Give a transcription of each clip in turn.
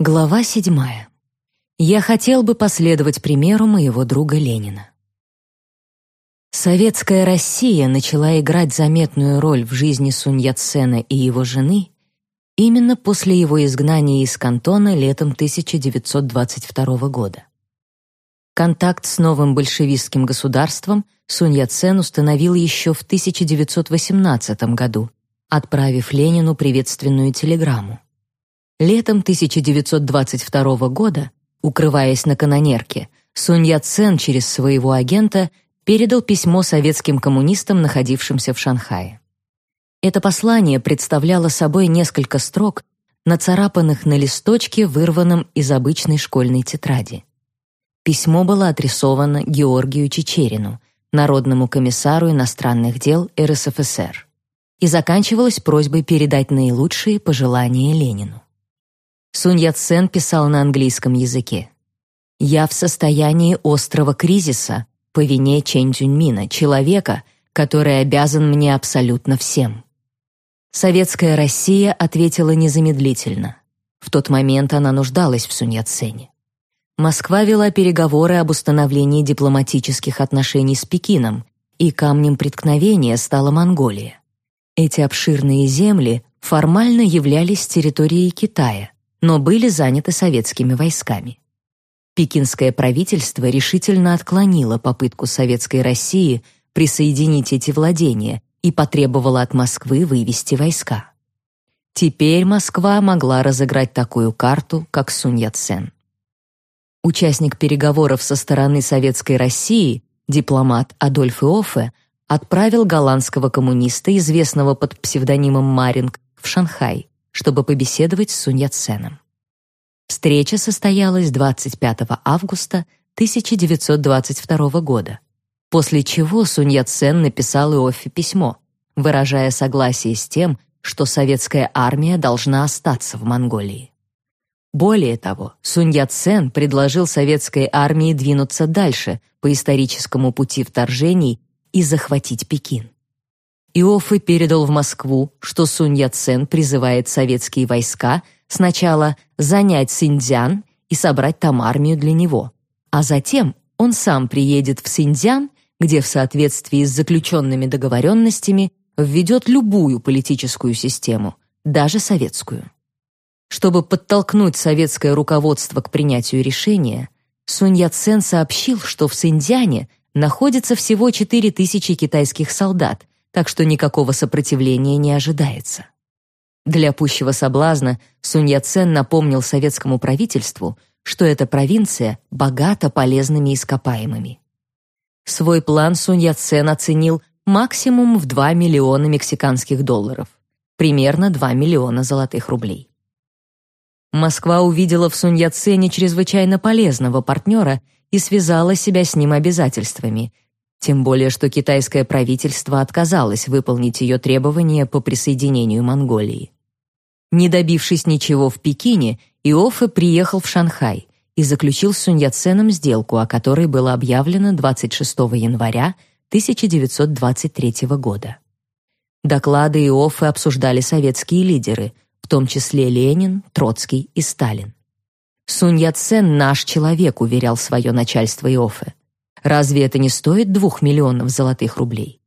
Глава седьмая. Я хотел бы последовать примеру моего друга Ленина. Советская Россия начала играть заметную роль в жизни Сунь Яцена и его жены именно после его изгнания из Кантона летом 1922 года. Контакт с новым большевистским государством Сунь Яцен установил еще в 1918 году, отправив Ленину приветственную телеграмму. Летом 1922 года, укрываясь на канонерке, Сунь Яцен через своего агента передал письмо советским коммунистам, находившимся в Шанхае. Это послание представляло собой несколько строк, нацарапанных на листочке, вырванном из обычной школьной тетради. Письмо было адресовано Георгию Чечерину, Народному комиссару иностранных дел РСФСР, и заканчивалось просьбой передать наилучшие пожелания Ленину. Сунь Яцен писал на английском языке. «Я в состоянии острого кризиса по вине Чэнь Цюньмина, человека, который обязан мне абсолютно всем». Советская Россия ответила незамедлительно. В тот момент она нуждалась в Сунь Яцене. Москва вела переговоры об установлении дипломатических отношений с Пекином, и камнем преткновения стала Монголия. Эти обширные земли формально являлись территорией Китая, но были заняты советскими войсками. Пекинское правительство решительно отклонило попытку советской России присоединить эти владения и потребовало от Москвы вывести войска. Теперь Москва могла разыграть такую карту, как Сунь Яцен. Участник переговоров со стороны советской России, дипломат Адольф Иоффе, отправил голландского коммуниста, известного под псевдонимом Маринг, в Шанхай, чтобы побеседовать с Сунь Яценом. Встреча состоялась 25 августа 1922 года, после чего Сунь Яцен написал Иоффе письмо, выражая согласие с тем, что советская армия должна остаться в Монголии. Более того, Сунь Яцен предложил советской армии двинуться дальше по историческому пути вторжений и захватить Пекин. Иоффе передал в Москву, что Сунь Яцен призывает советские войска сначала занять Синьцзян и собрать там армию для него, а затем он сам приедет в Синьцзян, где в соответствии с заключенными договоренностями введет любую политическую систему, даже советскую. Чтобы подтолкнуть советское руководство к принятию решения, Сунь Яцен сообщил, что в Синьцзяне находится всего 4000 китайских солдат, так что никакого сопротивления не ожидается. Для пущего соблазна Сунь Яцен напомнил советскому правительству, что эта провинция богата полезными ископаемыми. Свой план Сунь Яцен оценил максимум в 2 миллиона мексиканских долларов, примерно 2 миллиона золотых рублей. Москва увидела в Сунь Яцене чрезвычайно полезного партнера и связала себя с ним обязательствами – тем более, что китайское правительство отказалось выполнить ее требования по присоединению Монголии. Не добившись ничего в Пекине, Иоффе приехал в Шанхай и заключил с Сунь Яценом сделку, о которой было объявлено 26 января 1923 года. Доклады Иоффе обсуждали советские лидеры, в том числе Ленин, Троцкий и Сталин. Сунь Яцен наш человек, уверял свое начальство Иоффе. Разве это не стоит двух миллионов золотых рублей?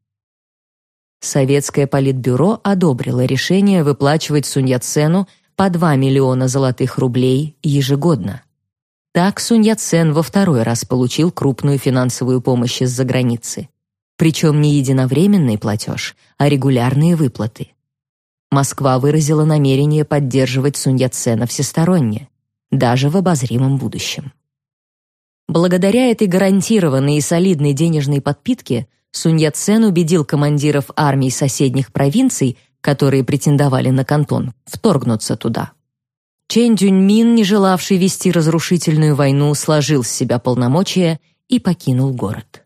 Советское политбюро одобрило решение выплачивать Сунь Яцену по 2 миллиона золотых рублей ежегодно. Так Сунь Яцен во второй раз получил крупную финансовую помощь из-за границы. Причем не единовременный платеж, а регулярные выплаты. Москва выразила намерение поддерживать Сунь Яцена всесторонне, даже в обозримом будущем. Благодаря этой гарантированной и солидной денежной подпитке Сунь Яцен убедил командиров армий соседних провинций, которые претендовали на кантон, вторгнуться туда. Чэнь Дюньмин, не желавший вести разрушительную войну, сложил с себя полномочия и покинул город.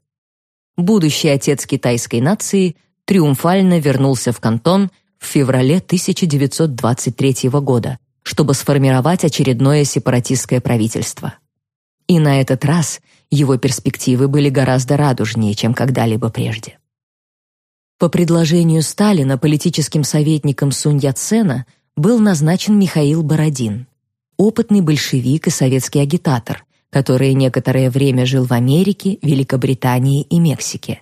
Будущий отец китайской нации триумфально вернулся в кантон в феврале 1923 года, чтобы сформировать очередное сепаратистское правительство. И на этот раз его перспективы были гораздо радужнее, чем когда-либо прежде. По предложению Сталина политическим советником Сунь Яцена был назначен Михаил Бородин. опытный большевик и советский агитатор, который некоторое время жил в Америке, Великобритании и Мексике.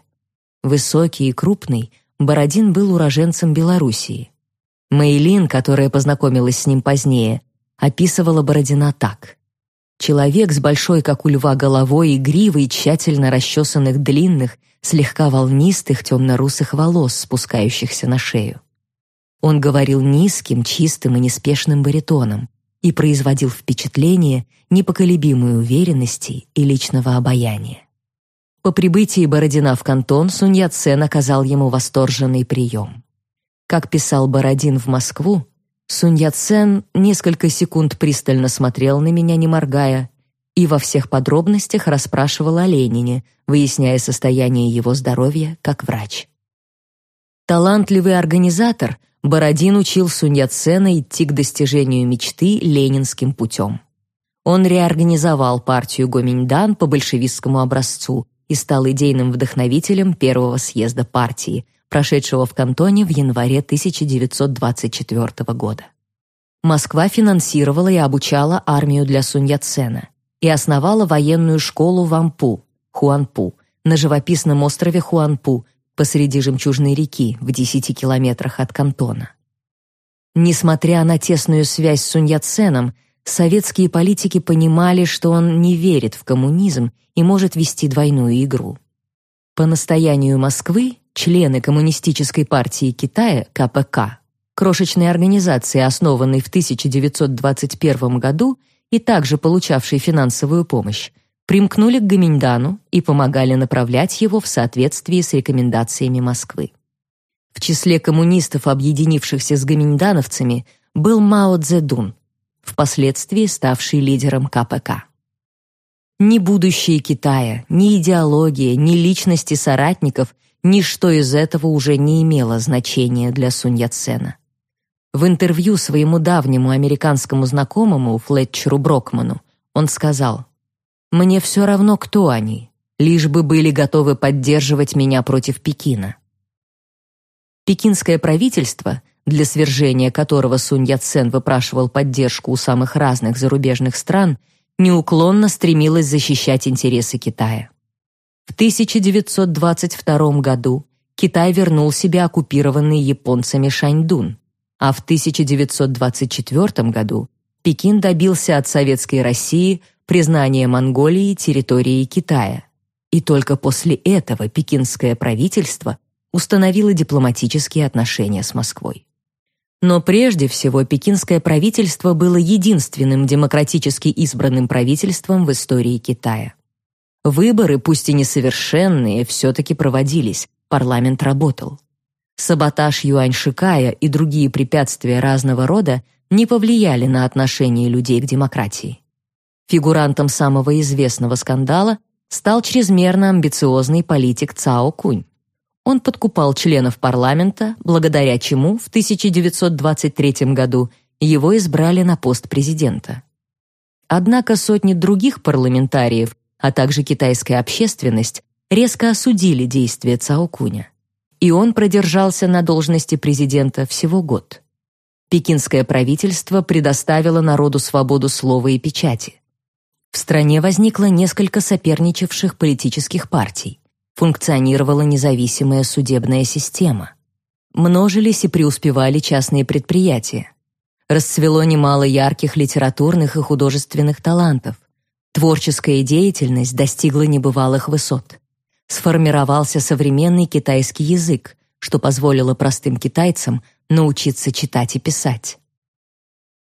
Высокий и крупный, Бородин был уроженцем Белоруссии. Мейлин, которая познакомилась с ним позднее, описывала Бородина так: человек с большой, как у льва, головой и гривой тщательно расчесанных длинных, слегка волнистых темно-русых волос, спускающихся на шею. Он говорил низким, чистым и неспешным баритоном и производил впечатление непоколебимой уверенности и личного обаяния. По прибытии Бородина в кантон Сунь Яцен оказал ему восторженный прием. Как писал Бородин в Москву, Сунь Яцен несколько секунд пристально смотрел на меня, не моргая, и во всех подробностях расспрашивал о Ленине, выясняя состояние его здоровья как врач. Талантливый организатор, Бородин учил Сунь Яцена идти к достижению мечты ленинским путем. Он реорганизовал партию Гоминьдан по большевистскому образцу и стал идейным вдохновителем первого съезда партии, прошедшего в Кантоне в январе 1924 года. Москва финансировала и обучала армию для Сунь Яцена и основала военную школу в Ампу, Хуанпу, на живописном острове Хуанпу, посреди жемчужной реки в 10 километрах от Кантона. Несмотря на тесную связь с Сунь Яценом, советские политики понимали, что он не верит в коммунизм и может вести двойную игру. По настоянию Москвы члены Коммунистической партии Китая КПК, крошечной организации, основанной в 1921 году и также получавшей финансовую помощь, примкнули к Гоминьдану и помогали направлять его в соответствии с рекомендациями Москвы. В числе коммунистов, объединившихся с гоминьдановцами, был Мао Цзэдун, впоследствии ставший лидером КПК. Ни будущее Китая, ни идеология, ни личности соратников, ничто из этого уже не имело значения для Сунь Яцена. В интервью своему давнему американскому знакомому Флетчеру Брокману он сказал: "Мне все равно, кто они, лишь бы были готовы поддерживать меня против Пекина". Пекинское правительство, для свержения которого Сунь Яцен выпрашивал поддержку у самых разных зарубежных стран, неуклонно стремилось защищать интересы Китая. В 1922 году Китай вернул себе оккупированный японцами Шаньдун, а в 1924 году Пекин добился от Советской России признания Монголии территорией Китая. И только после этого пекинское правительство установило дипломатические отношения с Москвой. Но прежде всего пекинское правительство было единственным демократически избранным правительством в истории Китая. Выборы, пусть и несовершенные, все-таки проводились, парламент работал. Саботаж Юань Шикая и другие препятствия разного рода не повлияли на отношение людей к демократии. Фигурантом самого известного скандала стал чрезмерно амбициозный политик Цао Кунь. Он подкупал членов парламента, благодаря чему в 1923 году его избрали на пост президента. Однако сотни других парламентариев, а также китайская общественность резко осудили действия Цао Куня. И он продержался на должности президента всего год. Пекинское правительство предоставило народу свободу слова и печати. В стране возникло несколько соперничавших политических партий функционировала независимая судебная система. Множились и преуспевали частные предприятия. Расцвело немало ярких литературных и художественных талантов. Творческая деятельность достигла небывалых высот. Сформировался современный китайский язык, что позволило простым китайцам научиться читать и писать.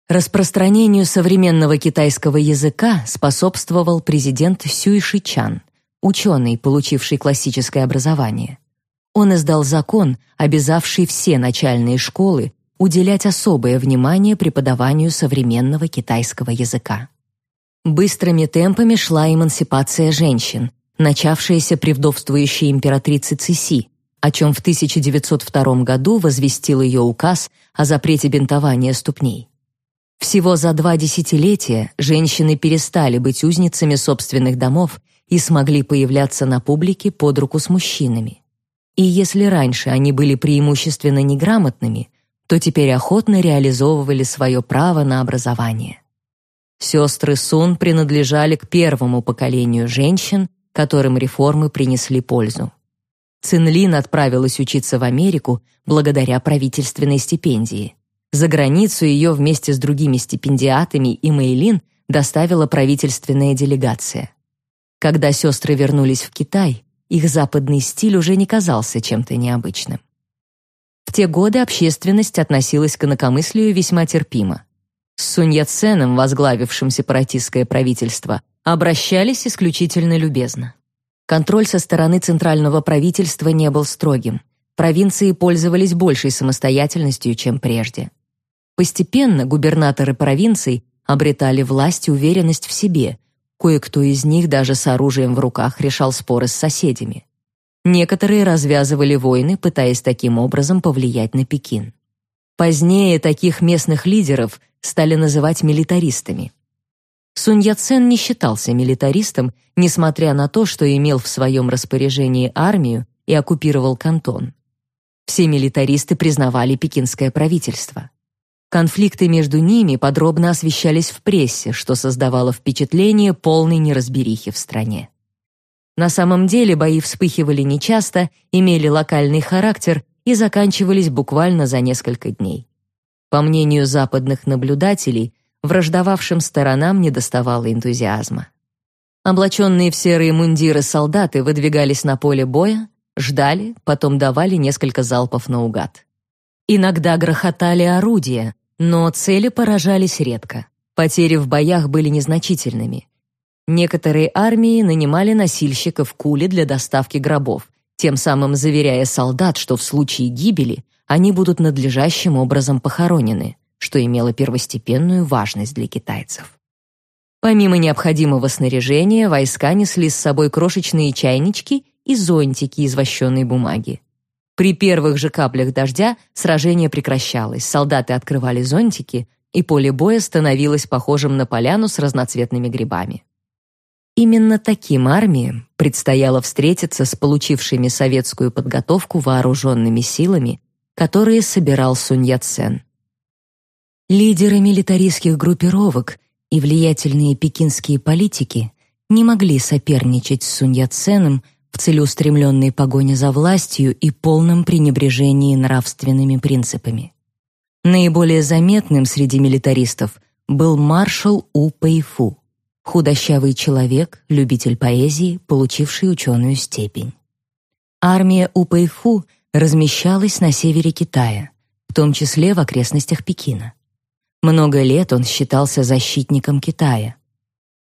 Распространению современного китайского языка способствовал президент Сюй Шичан ученый, получивший классическое образование. Он издал закон, обязавший все начальные школы уделять особое внимание преподаванию современного китайского языка. Быстрыми темпами шла эмансипация женщин, начавшаяся при вдовствующей императрице Циси, о чем в 1902 году возвестил ее указ о запрете бинтования ступней. Всего за два десятилетия женщины перестали быть узницами собственных домов и смогли появляться на публике под руку с мужчинами. И если раньше они были преимущественно неграмотными, то теперь охотно реализовывали свое право на образование. Сестры Сун принадлежали к первому поколению женщин, которым реформы принесли пользу. Цинлин отправилась учиться в Америку благодаря правительственной стипендии. За границу ее вместе с другими стипендиатами и Мэйлин доставила правительственная делегация. Когда сестры вернулись в Китай, их западный стиль уже не казался чем-то необычным. В те годы общественность относилась к инакомыслию весьма терпимо. С Сунь Яценом, возглавившим сепаратистское правительство, обращались исключительно любезно. Контроль со стороны центрального правительства не был строгим. Провинции пользовались большей самостоятельностью, чем прежде. Постепенно губернаторы провинций обретали власть и уверенность в себе. Кое-кто из них даже с оружием в руках решал споры с соседями. Некоторые развязывали войны, пытаясь таким образом повлиять на Пекин. Позднее таких местных лидеров стали называть милитаристами. Сунь Яцен не считался милитаристом, несмотря на то, что имел в своем распоряжении армию и оккупировал Кантон. Все милитаристы признавали пекинское правительство. Конфликты между ними подробно освещались в прессе, что создавало впечатление полной неразберихи в стране. На самом деле бои вспыхивали нечасто, имели локальный характер и заканчивались буквально за несколько дней. По мнению западных наблюдателей, враждовавшим сторонам недоставало энтузиазма. Облаченные в серые мундиры солдаты выдвигались на поле боя, ждали, потом давали несколько залпов наугад. Иногда грохотали орудия, но цели поражались редко. Потери в боях были незначительными. Некоторые армии нанимали носильщиков кули для доставки гробов, тем самым заверяя солдат, что в случае гибели они будут надлежащим образом похоронены, что имело первостепенную важность для китайцев. Помимо необходимого снаряжения, войска несли с собой крошечные чайнички и зонтики из вощеной бумаги. При первых же каплях дождя сражение прекращалось, солдаты открывали зонтики, и поле боя становилось похожим на поляну с разноцветными грибами. Именно таким армиям предстояло встретиться с получившими советскую подготовку вооруженными силами которые собирал Сунь Яцен. Лидеры милитаристских группировок и влиятельные пекинские политики не могли соперничать с Сунь Яценом в целеустремленной погоне за властью и полном пренебрежении нравственными принципами. Наиболее заметным среди милитаристов был маршал У Пэйфу, худощавый человек, любитель поэзии, получивший ученую степень. Армия У Пэйфу — размещалась на севере Китая, в том числе в окрестностях Пекина. Много лет он считался защитником Китая.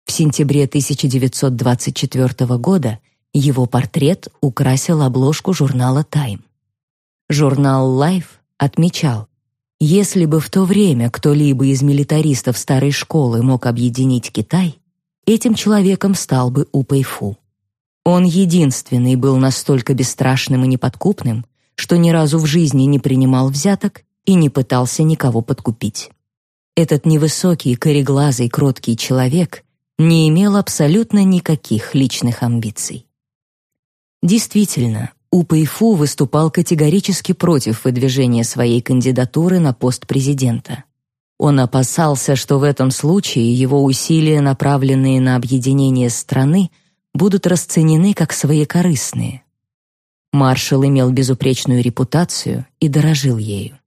В сентябре 1924 года его портрет украсил обложку журнала Time. Журнал Life отмечал, если бы в то время кто-либо из милитаристов старой школы мог объединить Китай, этим человеком стал бы Упэйфу. Он единственный был настолько бесстрашным и неподкупным, что ни разу в жизни не принимал взяток и не пытался никого подкупить. Этот невысокий, кореглазый, кроткий человек не имел абсолютно никаких личных амбиций. Действительно, Упэйфу выступал категорически против выдвижения своей кандидатуры на пост президента. Он опасался, что в этом случае его усилия, направленные на объединение страны, будут расценены как своекорыстные. Маршал имел безупречную репутацию и дорожил ею.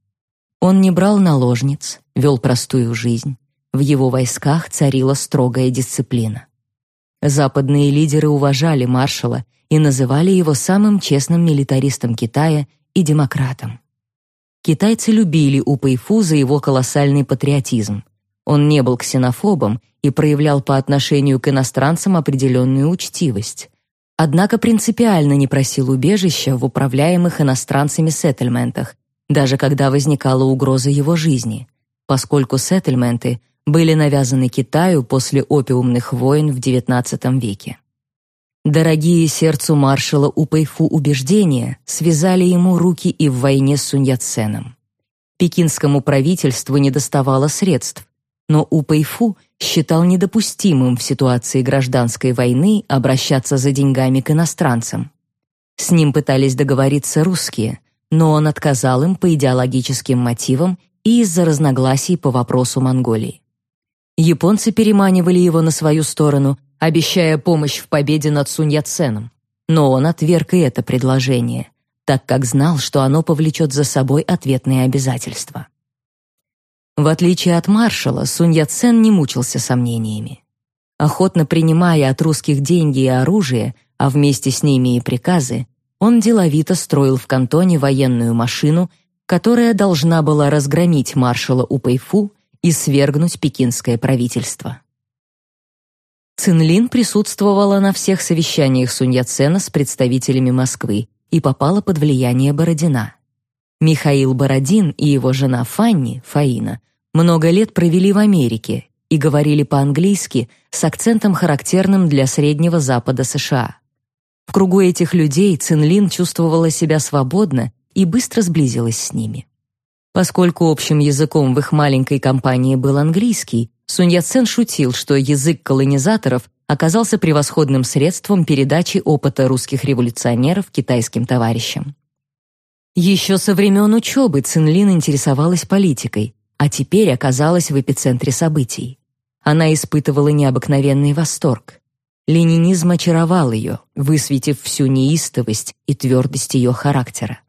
Он не брал наложниц, вел простую жизнь. В его войсках царила строгая дисциплина. Западные лидеры уважали маршала и называли его самым честным милитаристом Китая и демократом. Китайцы любили Упэйфу за его колоссальный патриотизм. Он не был ксенофобом и проявлял по отношению к иностранцам определенную учтивость, однако принципиально не просил убежища в управляемых иностранцами сеттельментах, даже когда возникала угроза его жизни, поскольку сеттельменты были навязаны Китаю после опиумных войн в XIX веке. Дорогие сердцу маршала Упэйфу убеждения связали ему руки и в войне с Сунь-Яценом. Пекинскому правительству недоставало средств, но Упэйфу считал недопустимым в ситуации гражданской войны обращаться за деньгами к иностранцам. С ним пытались договориться русские, но он отказал им по идеологическим мотивам и из-за разногласий по вопросу Монголии. Японцы переманивали его на свою сторону, обещая помощь в победе над Сунь Яценом. Но он отверг и это предложение, так как знал, что оно повлечет за собой ответные обязательства. В отличие от маршала, Сунь Яцен не мучился сомнениями. Охотно принимая от русских деньги и оружие, а вместе с ними и приказы, он деловито строил в кантоне военную машину, которая должна была разгромить маршала Упэйфу и свергнуть пекинское правительство. Цинлин присутствовала на всех совещаниях Сунь Яцена с представителями Москвы и попала под влияние Бородина. Михаил Бородин и его жена Фанни, Фаина, много лет провели в Америке и говорили по-английски с акцентом, характерным для Среднего Запада США. В кругу этих людей Цинлин чувствовала себя свободно и быстро сблизилась с ними. Поскольку общим языком в их маленькой компании был английский, Сунь Яцен шутил, что язык колонизаторов оказался превосходным средством передачи опыта русских революционеров китайским товарищам. Еще со времен учебы Цинлин интересовалась политикой, а теперь оказалась в эпицентре событий. Она испытывала необыкновенный восторг. Ленинизм очаровал ее, высветив всю неистовость и твердость ее характера.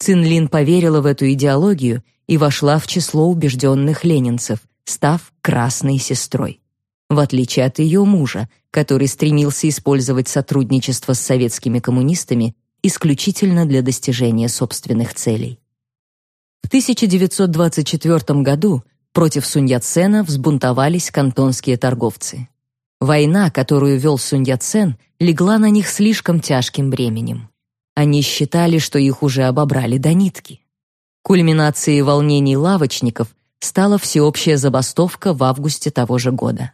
Цинлин поверила в эту идеологию и вошла в число убежденных ленинцев, став красной сестрой. В отличие от ее мужа, который стремился использовать сотрудничество с советскими коммунистами исключительно для достижения собственных целей. В 1924 году против Сунь Яцена взбунтовались кантонские торговцы. Война, которую вел Сунь Яцен, легла на них слишком тяжким бременем. Они считали, что их уже обобрали до нитки. Кульминацией волнений лавочников стала всеобщая забастовка в августе того же года.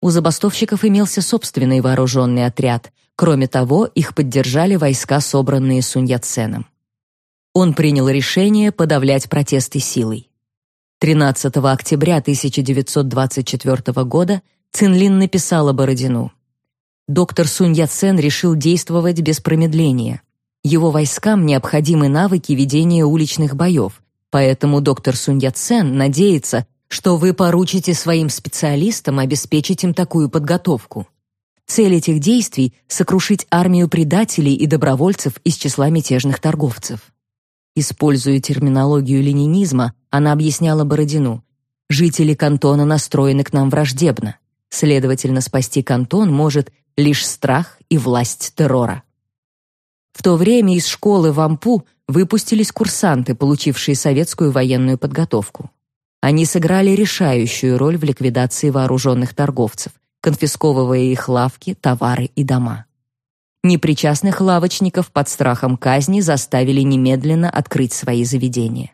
У забастовщиков имелся собственный вооруженный отряд. Кроме того, их поддержали войска, собранные Сунь Яценом. Он принял решение подавлять протесты силой. 13 октября 1924 года Цинлин написала Бородину. Доктор Сунь Яцен решил действовать без промедления. Его войскам необходимы навыки ведения уличных боев, поэтому доктор Сунь Яцен надеется, что вы поручите своим специалистам обеспечить им такую подготовку. Цель этих действий — сокрушить армию предателей и добровольцев из числа мятежных торговцев. Используя терминологию ленинизма, она объясняла Бородину, «Жители кантона настроены к нам враждебно. Следовательно, спасти кантон может лишь страх и власть террора». В то время из школы в Ампу выпустились курсанты, получившие советскую военную подготовку. Они сыграли решающую роль в ликвидации вооруженных торговцев, конфисковывая их лавки, товары и дома. Непричастных лавочников под страхом казни заставили немедленно открыть свои заведения.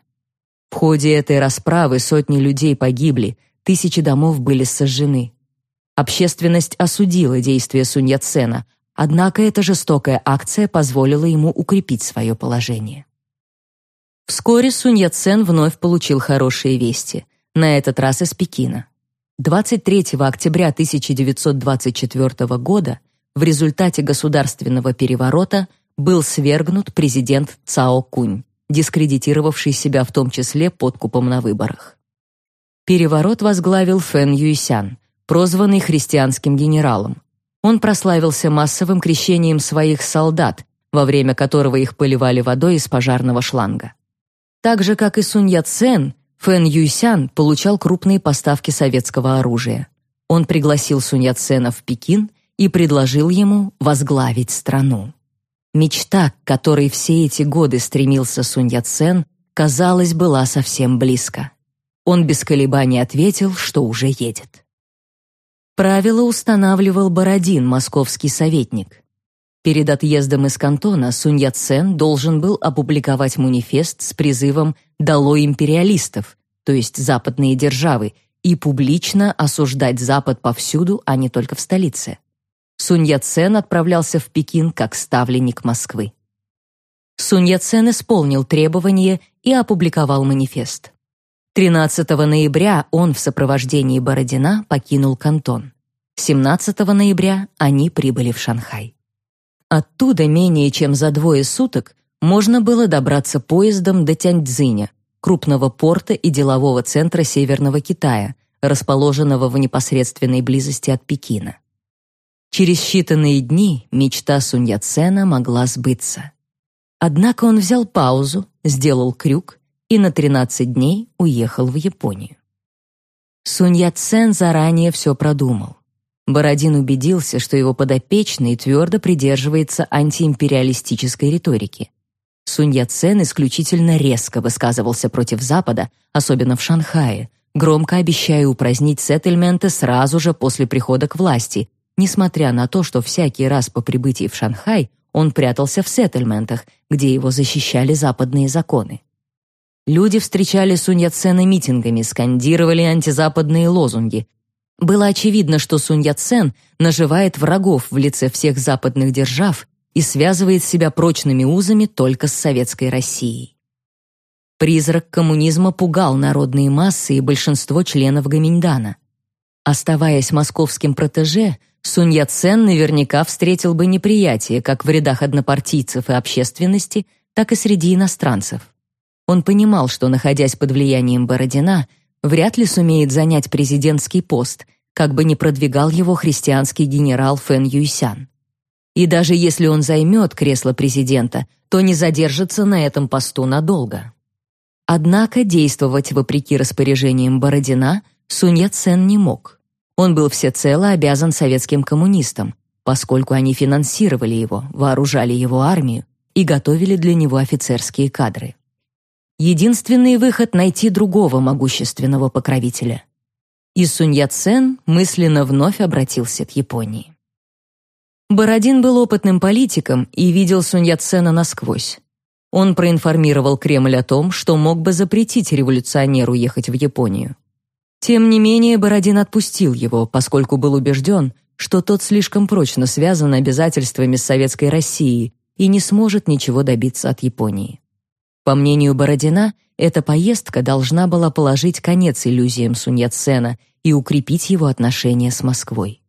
В ходе этой расправы сотни людей погибли, тысячи домов были сожжены. Общественность осудила действия Сунь Яцена, однако эта жестокая акция позволила ему укрепить свое положение. Вскоре Сунь Яцен вновь получил хорошие вести, на этот раз из Пекина. 23 октября 1924 года в результате государственного переворота был свергнут президент Цао Кунь, дискредитировавший себя в том числе подкупом на выборах. Переворот возглавил Фэн Юйсян, прозванный христианским генералом. Он прославился массовым крещением своих солдат, во время которого их поливали водой из пожарного шланга. Так же, как и Сунь Яцен, Фэн Юйсян получал крупные поставки советского оружия. Он пригласил Сунь Яцена в Пекин и предложил ему возглавить страну. Мечта, к которой все эти годы стремился Сунь Яцен, казалось, была совсем близко. Он без колебаний ответил, что уже едет. Правила устанавливал Бородин, московский советник. Перед отъездом из кантона Сунь Яцен должен был опубликовать манифест с призывом «Долой империалистов», то есть западные державы, и публично осуждать Запад повсюду, а не только в столице. Сунь Яцен отправлялся в Пекин как ставленник Москвы. Сунь Яцен исполнил требования и опубликовал манифест. 13 ноября он в сопровождении Бородина покинул Кантон. 17 ноября они прибыли в Шанхай. Оттуда менее чем за двое суток можно было добраться поездом до Тяньцзиня, крупного порта и делового центра Северного Китая, расположенного в непосредственной близости от Пекина. Через считанные дни мечта Сунь Яцена могла сбыться. Однако он взял паузу, сделал крюк и на 13 дней уехал в Японию. Сунь Яцен заранее все продумал. Бородин убедился, что его подопечный твердо придерживается антиимпериалистической риторики. Сунь Яцен исключительно резко высказывался против Запада, особенно в Шанхае, громко обещая упразднить сеттельменты сразу же после прихода к власти, несмотря на то, что всякий раз по прибытии в Шанхай он прятался в сеттельментах, где его защищали западные законы. Люди встречали Сунь Яцена митингами, скандировали антизападные лозунги. Было очевидно, что Сунь Яцен наживает врагов в лице всех западных держав и связывает себя прочными узами только с советской Россией. Призрак коммунизма пугал народные массы и большинство членов Гаминьдана. Оставаясь московским протеже, Сунь Яцен наверняка встретил бы неприятие как в рядах однопартийцев и общественности, так и среди иностранцев. Он понимал, что, находясь под влиянием Бородина, вряд ли сумеет занять президентский пост, как бы ни продвигал его христианский генерал Фэн Юйсян. И даже если он займет кресло президента, то не задержится на этом посту надолго. Однако действовать вопреки распоряжениям Бородина Сунь Яцен не мог. Он был всецело обязан советским коммунистам, поскольку они финансировали его, вооружали его армию и готовили для него офицерские кадры. Единственный выход — найти другого могущественного покровителя. И Сунь Яцен мысленно вновь обратился к Японии. Бородин был опытным политиком и видел Сунь Яцена насквозь. Он проинформировал Кремль о том, что мог бы запретить революционеру ехать в Японию. Тем не менее, Бородин отпустил его, поскольку был убежден, что тот слишком прочно связан обязательствами с Советской Россией и не сможет ничего добиться от Японии. По мнению Бородина, эта поездка должна была положить конец иллюзиям Сунь Яцена и укрепить его отношения с Москвой.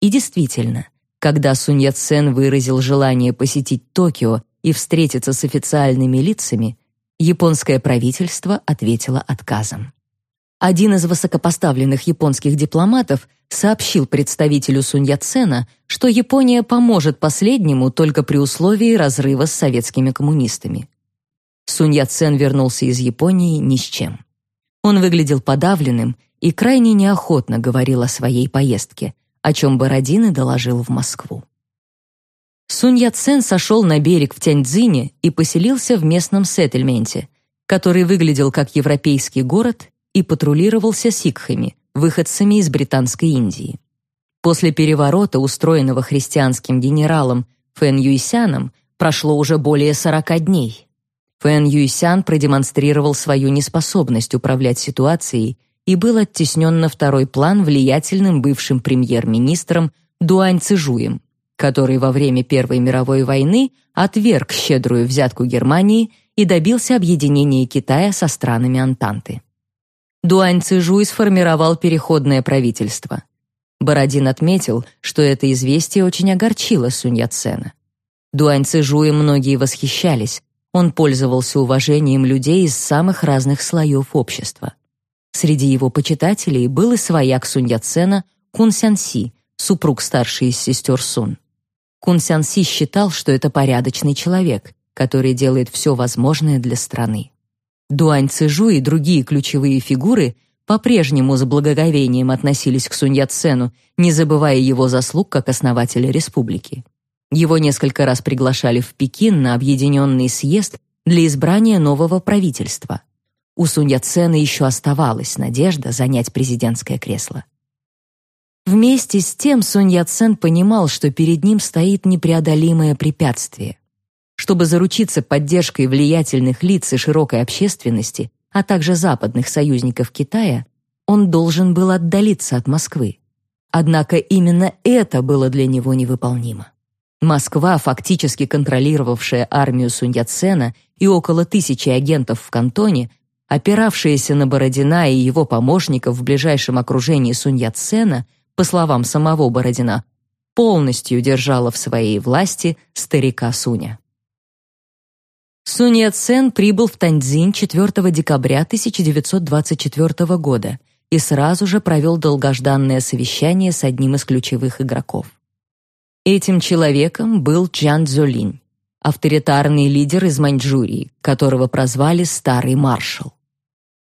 И действительно, когда Сунь Яцен выразил желание посетить Токио и встретиться с официальными лицами, японское правительство ответило отказом. Один из высокопоставленных японских дипломатов сообщил представителю Сунь Яцена, что Япония поможет последнему только при условии разрыва с советскими коммунистами. Сунь Яцен вернулся из Японии ни с чем. Он выглядел подавленным и крайне неохотно говорил о своей поездке, о чем Бородин и доложил в Москву. Сунь Яцен сошел на берег в Тяньцзине и поселился в местном сеттельменте, который выглядел как европейский город и патрулировался сикхами, выходцами из Британской Индии. После переворота, устроенного христианским генералом Фэн Юйсяном, прошло уже более 40 дней. Фэн Юйсян продемонстрировал свою неспособность управлять ситуацией и был оттеснен на второй план влиятельным бывшим премьер-министром Дуань Цижуем, который во время Первой мировой войны отверг щедрую взятку Германии и добился объединения Китая со странами Антанты. Дуань Цижуй сформировал переходное правительство. Бородин отметил, что это известие очень огорчило Сунь Яцена. Дуань Цижуя многие восхищались, он пользовался уважением людей из самых разных слоев общества. Среди его почитателей был и свояк Сунь Яцена Кун Сянси, супруг старшей из сестер Сун. Кун Сянси считал, что это порядочный человек, который делает все возможное для страны. Дуань Цижу и другие ключевые фигуры по-прежнему с благоговением относились к Сунь Яцену, не забывая его заслуг как основателя республики. Его несколько раз приглашали в Пекин на объединенный съезд для избрания нового правительства – у Сунь Яцена еще оставалась надежда занять президентское кресло. Вместе с тем Сунь Яцен понимал, что перед ним стоит непреодолимое препятствие. Чтобы заручиться поддержкой влиятельных лиц и широкой общественности, а также западных союзников Китая, он должен был отдалиться от Москвы. Однако именно это было для него невыполнимо. Москва, фактически контролировавшая армию Сунь Яцена и около тысячи агентов в Кантоне, опиравшаяся на Бородина и его помощников в ближайшем окружении Сунь Яцена, по словам самого Бородина, полностью держала в своей власти старика Суня. Сунь Яцен прибыл в Таньцзинь 4 декабря 1924 года и сразу же провел долгожданное совещание с одним из ключевых игроков. Этим человеком был Чжан Цзолинь, авторитарный лидер из Маньчжурии, которого прозвали «Старый маршал».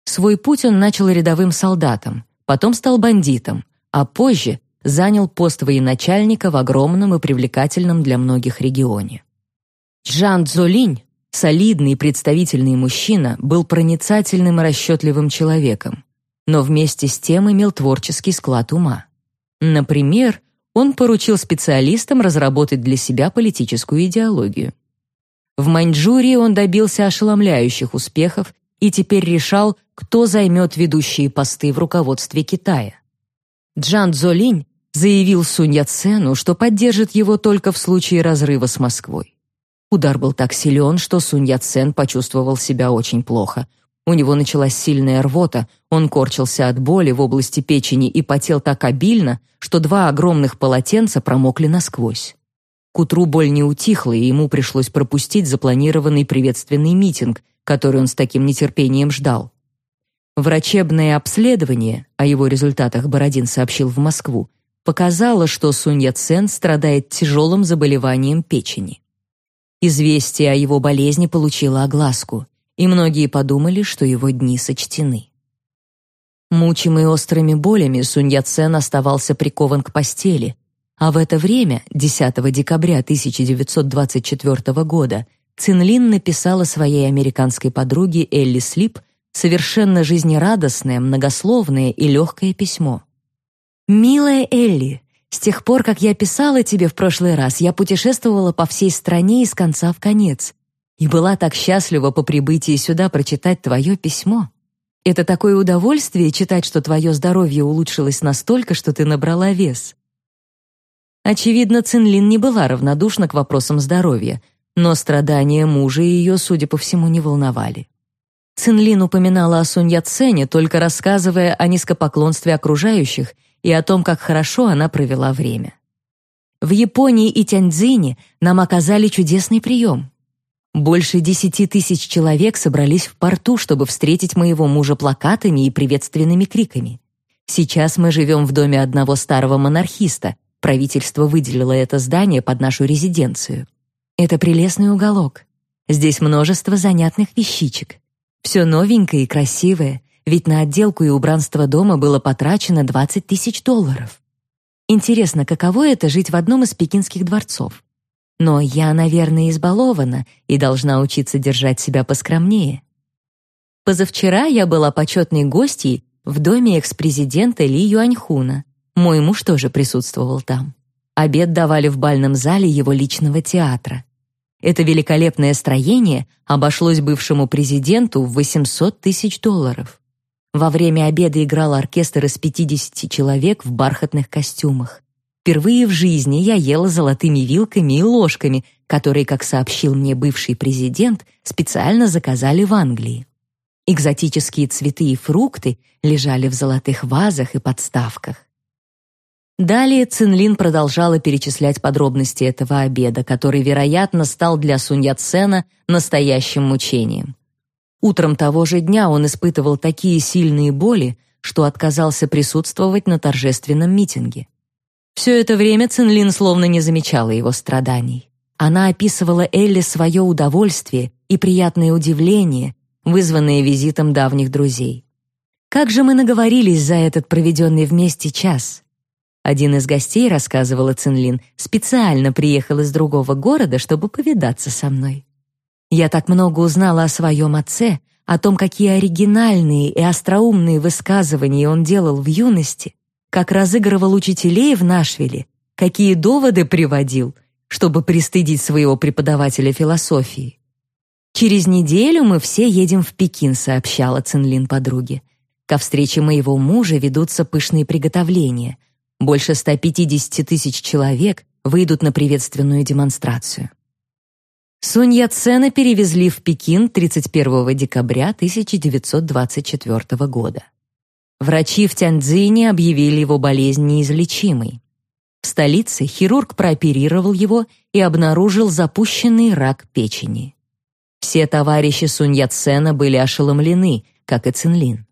Свой путь он начал рядовым солдатом, потом стал бандитом, а позже занял пост военачальника в огромном и привлекательном для многих регионе. Чжан Цзолинь, солидный и представительный мужчина, был проницательным и расчетливым человеком, но вместе с тем имел творческий склад ума. Например, он поручил специалистам разработать для себя политическую идеологию. В Маньчжурии он добился ошеломляющих успехов и теперь решал, кто займет ведущие посты в руководстве Китая. Джан Цзолинь заявил Сунь Яцену, что поддержит его только в случае разрыва с Москвой. Удар был так силен, что Сунь Яцен почувствовал себя очень плохо. У него началась сильная рвота, он корчился от боли в области печени и потел так обильно, что два огромных полотенца промокли насквозь. К утру боль не утихла, и ему пришлось пропустить запланированный приветственный митинг, который он с таким нетерпением ждал. Врачебное обследование, о его результатах Бородин сообщил в Москву, показало, что Сунь Яцен страдает тяжелым заболеванием печени. Известие о его болезни получило огласку — и многие подумали, что его дни сочтены. Мучимый острыми болями, Сунь Яцен оставался прикован к постели, а в это время, 10 декабря 1924 года, Цинлин написала своей американской подруге Элли Слип совершенно жизнерадостное, многословное и легкое письмо. «Милая Элли, с тех пор, как я писала тебе в прошлый раз, я путешествовала по всей стране из конца в конец и была так счастлива по прибытии сюда прочитать твое письмо. Это такое удовольствие читать, что твое здоровье улучшилось настолько, что ты набрала вес. Очевидно, Цинлин не была равнодушна к вопросам здоровья, но страдания мужа ее, судя по всему, не волновали. Цинлин упоминала о Сунь Яцене, только рассказывая о низкопоклонстве окружающих и о том, как хорошо она провела время. В Японии и Тяньцзине нам оказали чудесный прием. Больше десяти тысяч человек собрались в порту, чтобы встретить моего мужа плакатами и приветственными криками. Сейчас мы живем в доме одного старого монархиста. Правительство выделило это здание под нашу резиденцию. Это прелестный уголок. Здесь множество занятных вещичек. Все новенькое и красивое, ведь на отделку и убранство дома было потрачено 20 тысяч долларов. Интересно, каково это жить в одном из пекинских дворцов? Но я, наверное, избалована и должна учиться держать себя поскромнее. Позавчера я была почетной гостьей в доме экс-президента Ли Юаньхуна. Мой муж тоже присутствовал там. Обед давали в бальном зале его личного театра. Это великолепное строение обошлось бывшему президенту в 800 тысяч долларов. Во время обеда играл оркестр из 50 человек в бархатных костюмах. Впервые в жизни я ела золотыми вилками и ложками, которые, как сообщил мне бывший президент, специально заказали в Англии. Экзотические цветы и фрукты лежали в золотых вазах и подставках. Далее Цинлин продолжала перечислять подробности этого обеда, который, вероятно, стал для Сунь Яцена настоящим мучением. Утром того же дня он испытывал такие сильные боли, что отказался присутствовать на торжественном митинге. Все это время Цинлин словно не замечала его страданий. Она описывала Элли свое удовольствие и приятное удивление, вызванное визитом давних друзей. «Как же мы наговорились за этот проведенный вместе час!» Один из гостей, рассказывала Цинлин, специально приехал из другого города, чтобы повидаться со мной. Я так много узнала о своем отце, о том, какие оригинальные и остроумные высказывания он делал в юности, как разыгрывал учителей в Нашвилле, какие доводы приводил, чтобы пристыдить своего преподавателя философии. «Через неделю мы все едем в Пекин», — сообщала Цинлин подруге. «Ко встрече моего мужа ведутся пышные приготовления. Больше 150 тысяч человек выйдут на приветственную демонстрацию». Сунь Яцена перевезли в Пекин 31 декабря 1924 года. Врачи в Тяньцзине объявили его болезнь неизлечимой. В столице хирург прооперировал его и обнаружил запущенный рак печени. Все товарищи Сунь Яцена были ошеломлены, как и Цинлин.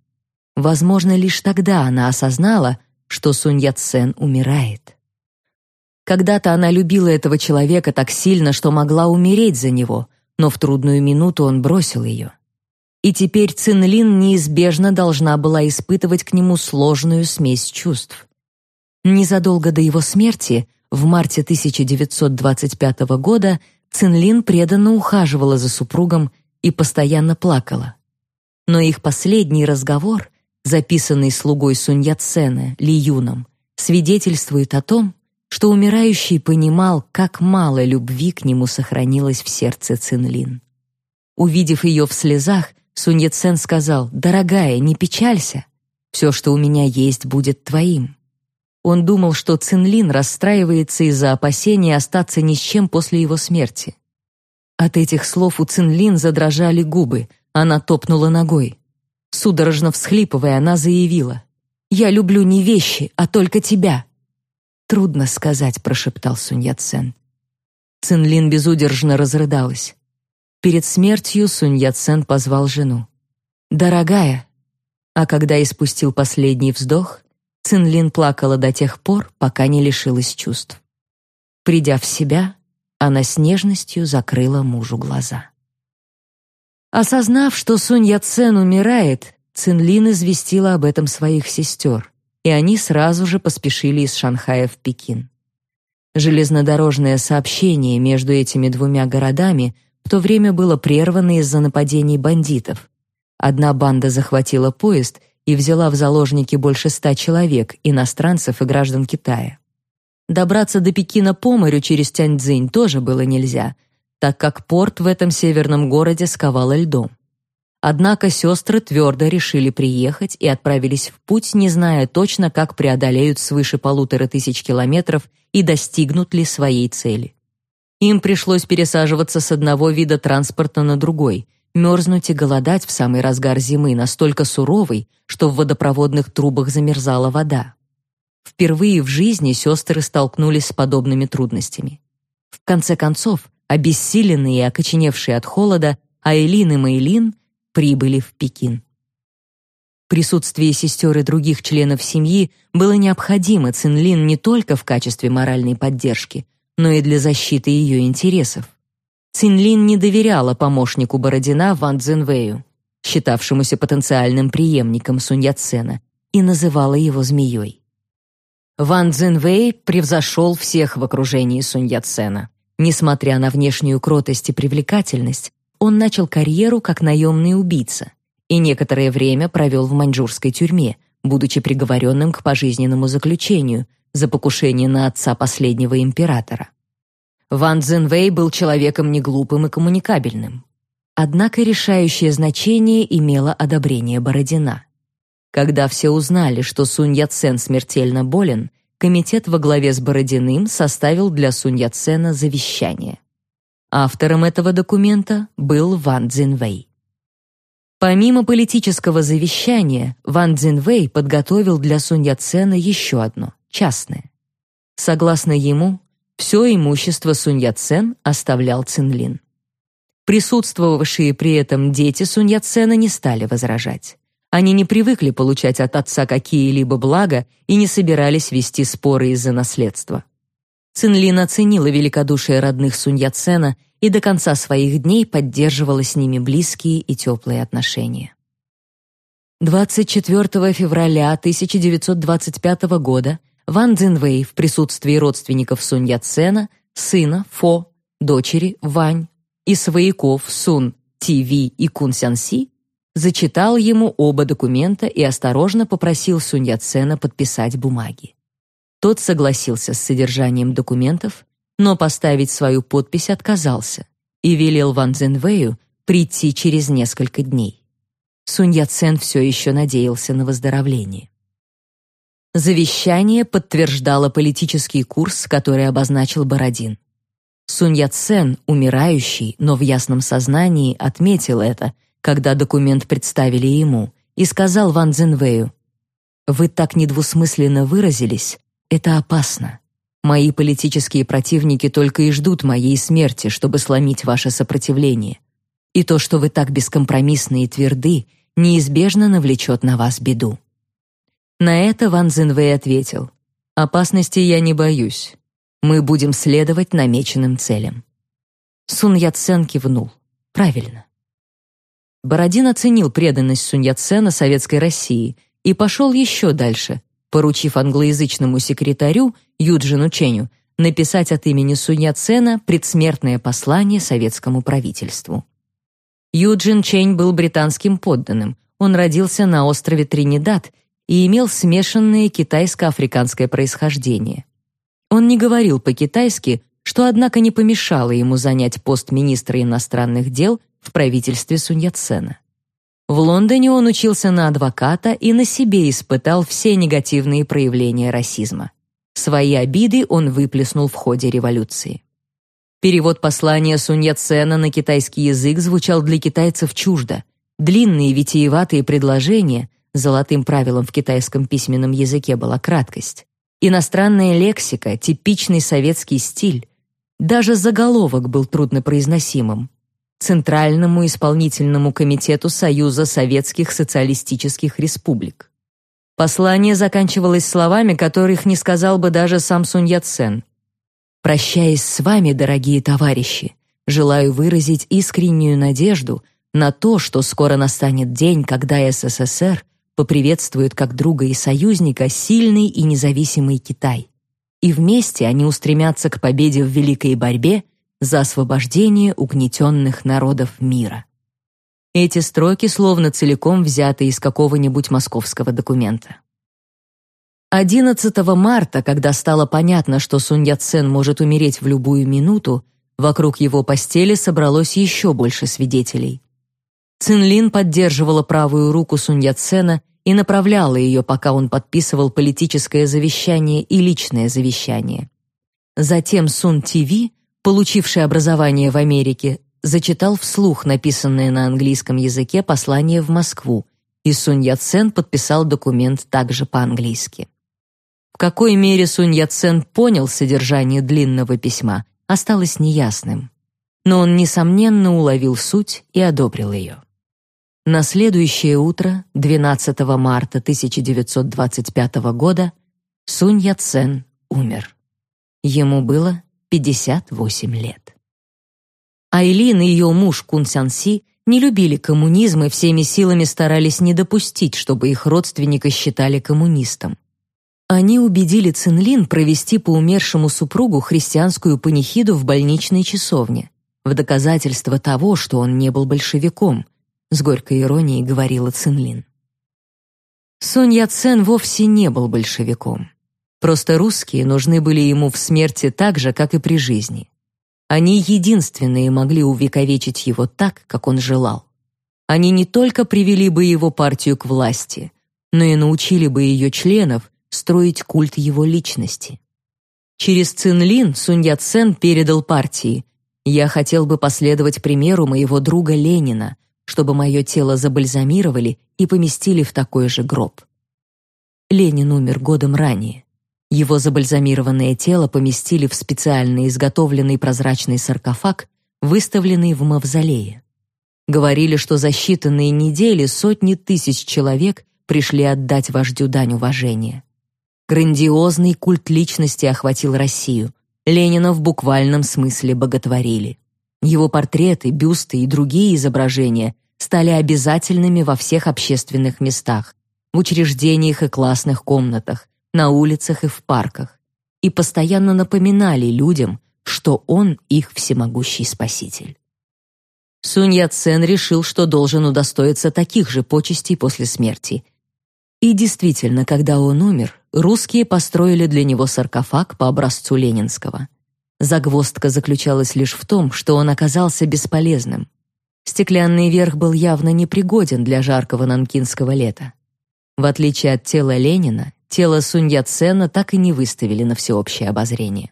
Возможно, лишь тогда она осознала, что Сунь Яцен умирает. Когда-то она любила этого человека так сильно, что могла умереть за него, но в трудную минуту он бросил ее. И теперь Цинлин неизбежно должна была испытывать к нему сложную смесь чувств. Незадолго до его смерти, в марте 1925 года, Цинлин преданно ухаживала за супругом и постоянно плакала. Но их последний разговор, записанный слугой Сунь Яцена Ли Юном, свидетельствует о том, что умирающий понимал, как мало любви к нему сохранилось в сердце Цинлин. Увидев ее в слезах, Сунь Яцен сказал, «Дорогая, не печалься, все, что у меня есть, будет твоим». Он думал, что Цинлин расстраивается из-за опасения остаться ни с чем после его смерти. От этих слов у Цинлин задрожали губы, она топнула ногой. Судорожно всхлипывая, она заявила, «Я люблю не вещи, а только тебя». «Трудно сказать», — прошептал Сунь Яцен. Цинлин безудержно разрыдалась. Перед смертью Сунь Яцен позвал жену. «Дорогая». А когда испустил последний вздох, Цинлин плакала до тех пор, пока не лишилась чувств. Придя в себя, она с нежностью закрыла мужу глаза. Осознав, что Сунь Яцен умирает, Цинлин известила об этом своих сестер, и они сразу же поспешили из Шанхая в Пекин. Железнодорожное сообщение между этими двумя городами в то время было прервано из-за нападений бандитов. Одна банда захватила поезд и взяла в заложники больше ста человек, иностранцев и граждан Китая. Добраться до Пекина по морю через Тяньцзинь тоже было нельзя, так как порт в этом северном городе сковало льдом. Однако сестры твердо решили приехать и отправились в путь, не зная точно, как преодолеют свыше полутора тысяч километров и достигнут ли своей цели. Им пришлось пересаживаться с одного вида транспорта на другой, мерзнуть и голодать в самый разгар зимы, настолько суровой, что в водопроводных трубах замерзала вода. Впервые в жизни сестры столкнулись с подобными трудностями. В конце концов, Обессиленные и окоченевшие от холода, Айлин и Мэйлин прибыли в Пекин. Присутствие сестер и других членов семьи было необходимо Цинлин не только в качестве моральной поддержки, но и для защиты ее интересов. Цинлин не доверяла помощнику Бородина Ван Цзинвэю, считавшемуся потенциальным преемником Сунь Яцена, и называла его змеей. Ван Цзинвэй превзошел всех в окружении Сунь Яцена. Несмотря на внешнюю кротость и привлекательность, он начал карьеру как наемный убийца и некоторое время провел в маньчжурской тюрьме, будучи приговоренным к пожизненному заключению за покушение на отца последнего императора. Ван Цзинвэй был человеком неглупым и коммуникабельным. Однако решающее значение имело одобрение Бородина. Когда все узнали, что Сунь Яцен смертельно болен, комитет во главе с Бородиным составил для Сунь Яцена завещание. Автором этого документа был Ван Цзинвэй. Помимо политического завещания, Ван Цзинвэй подготовил для Сунь Яцена еще одно, частное. Согласно ему, все имущество Сунь Яцен оставлял Цинлин. Присутствовавшие при этом дети Сунь Яцена не стали возражать. Они не привыкли получать от отца какие-либо блага и не собирались вести споры из-за наследства. Цинлин оценила великодушие родных Сунь Яцена и до конца своих дней поддерживала с ними близкие и теплые отношения. 24 февраля 1925 года Ван Цзинвэй в присутствии родственников Сунь Яцена, сына Фо, дочери Вань и свояков Сун Ти и Кун Сянси зачитал ему оба документа и осторожно попросил Сунь Яцена подписать бумаги. Тот согласился с содержанием документов, но поставить свою подпись отказался и велел Ван Цзэнвэю прийти через несколько дней. Сунь Яцен все еще надеялся на выздоровление. Завещание подтверждало политический курс, который обозначил Бородин. Сунь Яцен, умирающий, но в ясном сознании, отметил это когда документ представили ему, и сказал Ван Цзинвэю, «Вы так недвусмысленно выразились, это опасно. Мои политические противники только и ждут моей смерти, чтобы сломить ваше сопротивление. И то, что вы так бескомпромиссны и тверды, неизбежно навлечет на вас беду. На это Ван Цзинвэй ответил: "Опасности я не боюсь. Мы будем следовать намеченным целям". Сун Яцен кивнул. Правильно. Бородин оценил преданность Сунь Яцена советской России и пошел еще дальше, поручив англоязычному секретарю Юджину Ченю написать от имени Сунь Яцена предсмертное послание советскому правительству. Юджин Чень был британским подданным. Он родился на острове Тринидад и имел смешанное китайско-африканское происхождение. Он не говорил по-китайски, что однако не помешало ему занять пост министра иностранных дел в правительстве Сунь Яцена. В Лондоне он учился на адвоката и на себе испытал все негативные проявления расизма. Свои обиды он выплеснул в ходе революции. Перевод послания Сунь Яцена на китайский язык звучал для китайцев чуждо. Длинные витиеватые предложения, золотым правилом в китайском письменном языке была краткость. Иностранная лексика, типичный советский стиль. Даже заголовок был труднопроизносимым. Центральному исполнительному комитету Союза Советских Социалистических Республик. Послание заканчивалось словами, которых не сказал бы даже сам Сунь Яцен. Прощаясь с вами, дорогие товарищи, желаю выразить искреннюю надежду на то, что скоро настанет день, когда СССР поприветствует как друга и союзника сильный и независимый Китай. И вместе они устремятся к победе в великой борьбе за освобождение угнетенных народов мира. Эти строки словно целиком взяты из какого-нибудь московского документа. 11 марта, когда стало понятно, что Сунь Яцен может умереть в любую минуту, вокруг его постели собралось еще больше свидетелей. Цинлин поддерживала правую руку Сунь Яцена и направляла ее, пока он подписывал политическое завещание и личное завещание. Затем Сун ТВ, получивший образование в Америке, зачитал вслух написанное на английском языке послание в Москву, и Сунь Яцен подписал документ также по-английски. В какой мере Сунь Яцен понял содержание длинного письма, осталось неясным. Но он, несомненно, уловил суть и одобрил ее. На следующее утро, 12 марта 1925 года, Сунь Яцен умер. Ему было 58 лет. Айлин и ее муж Кун Сян Си не любили коммунизм и всеми силами старались не допустить, чтобы их родственника считали коммунистом. Они убедили Цинлин провести по умершему супругу христианскую панихиду в больничной часовне, в доказательство того, что он не был большевиком, с горькой иронией говорила Цинлин. Сунь Яцен вовсе не был большевиком. Просто русские нужны были ему в смерти так же, как и при жизни. Они единственные могли увековечить его так, как он желал. Они не только привели бы его партию к власти, но и научили бы ее членов строить культ его личности. Через Цинлин Сунь Яцен передал партии: "Я хотел бы последовать примеру моего друга Ленина, чтобы мое тело забальзамировали и поместили в такой же гроб". Ленин умер годом ранее. Его забальзамированное тело поместили в специально изготовленный прозрачный саркофаг, выставленный в мавзолее. Говорили, что за считанные недели сотни тысяч человек пришли отдать вождю дань уважения. Грандиозный культ личности охватил Россию. Ленина в буквальном смысле боготворили. Его портреты, бюсты и другие изображения стали обязательными во всех общественных местах, в учреждениях и классных комнатах, на улицах и в парках, и постоянно напоминали людям, что он их всемогущий спаситель. Сунь Яцен решил, что должен удостоиться таких же почестей после смерти. И действительно, когда он умер, русские построили для него саркофаг по образцу ленинского. Загвоздка заключалась лишь в том, что он оказался бесполезным. Стеклянный верх был явно непригоден для жаркого нанкинского лета. В отличие от тела Ленина, тело Сунь Яцена так и не выставили на всеобщее обозрение.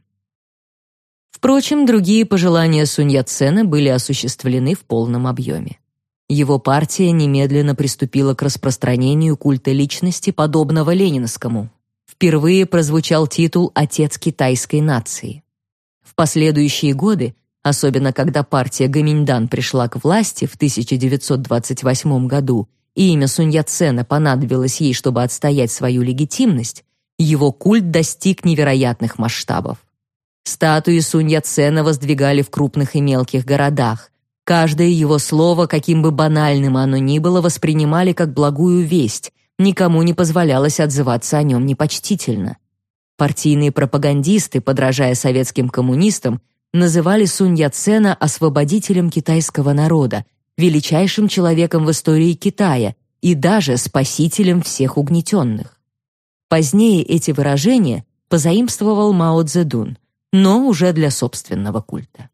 Впрочем, другие пожелания Сунь Яцена были осуществлены в полном объеме. Его партия немедленно приступила к распространению культа личности, подобного ленинскому, впервые прозвучал титул «Отец китайской нации». В последующие годы, особенно когда партия Гоминьдан пришла к власти в 1928 году и имя Сунь Яцена понадобилось ей, чтобы отстоять свою легитимность, его культ достиг невероятных масштабов. Статуи Сунь Яцена воздвигали в крупных и мелких городах. Каждое его слово, каким бы банальным оно ни было, воспринимали как благую весть, никому не позволялось отзываться о нем непочтительно. Партийные пропагандисты, подражая советским коммунистам, называли Сунь Яцена освободителем китайского народа, величайшим человеком в истории Китая и даже спасителем всех угнетенных. Позднее эти выражения позаимствовал Мао Цзэдун, но уже для собственного культа.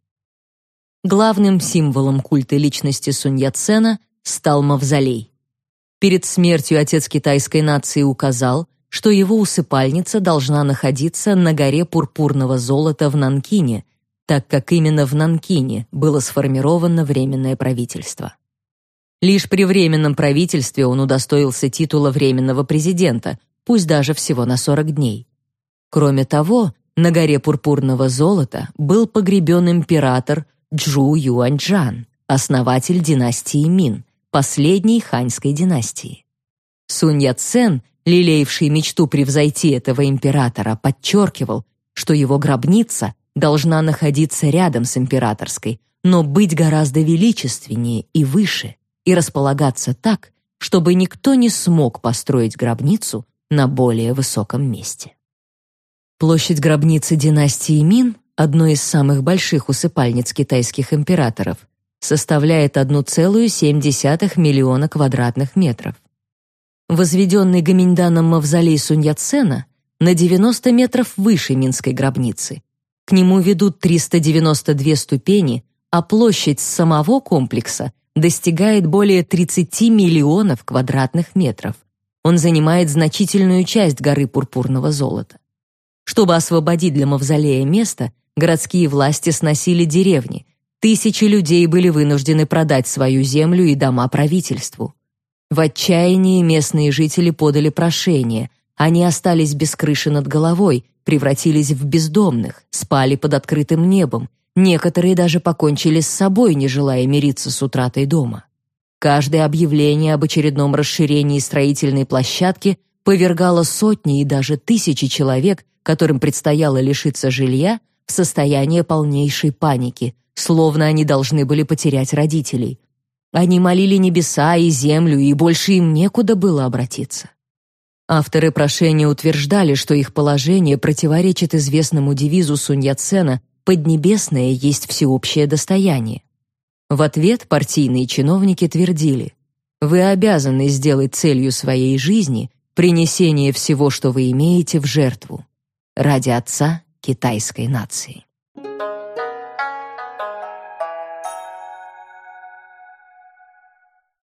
Главным символом культа личности Сунь Яцена стал мавзолей. Перед смертью отец китайской нации указал, что его усыпальница должна находиться на горе пурпурного золота в Нанкине, так как именно в Нанкине было сформировано временное правительство. Лишь при временном правительстве он удостоился титула временного президента, пусть даже всего на 40 дней. Кроме того, на горе пурпурного золота был погребен император Джу Юаньчжан, основатель династии Мин, последней ханьской династии. Сунь Яцен, лелеявший мечту превзойти этого императора, подчеркивал, что его гробница должна находиться рядом с императорской, но быть гораздо величественнее и выше, и располагаться так, чтобы никто не смог построить гробницу на более высоком месте. Площадь гробницы династии Мин, одной из самых больших усыпальниц китайских императоров, составляет 1,7 миллиона квадратных метров. Возведенный Гаминьданом мавзолей Сунь Яцена на 90 метров выше Минской гробницы. К нему ведут 392 ступени, а площадь самого комплекса достигает более 30 миллионов квадратных метров. Он занимает значительную часть горы пурпурного золота. Чтобы освободить для мавзолея место, городские власти сносили деревни, Тысячи людей были вынуждены продать свою землю и дома правительству. В отчаянии местные жители подали прошение. Они остались без крыши над головой, превратились в бездомных, спали под открытым небом. Некоторые даже покончили с собой, не желая мириться с утратой дома. Каждое объявление об очередном расширении строительной площадки повергало сотни и даже тысячи человек, которым предстояло лишиться жилья, в состояние полнейшей паники, словно они должны были потерять родителей. Они молили небеса и землю, и больше им некуда было обратиться. Авторы прошения утверждали, что их положение противоречит известному девизу Сунь Яцена «Поднебесное есть всеобщее достояние». В ответ партийные чиновники твердили «Вы обязаны сделать целью своей жизни принесение всего, что вы имеете, в жертву ради отца китайской нации».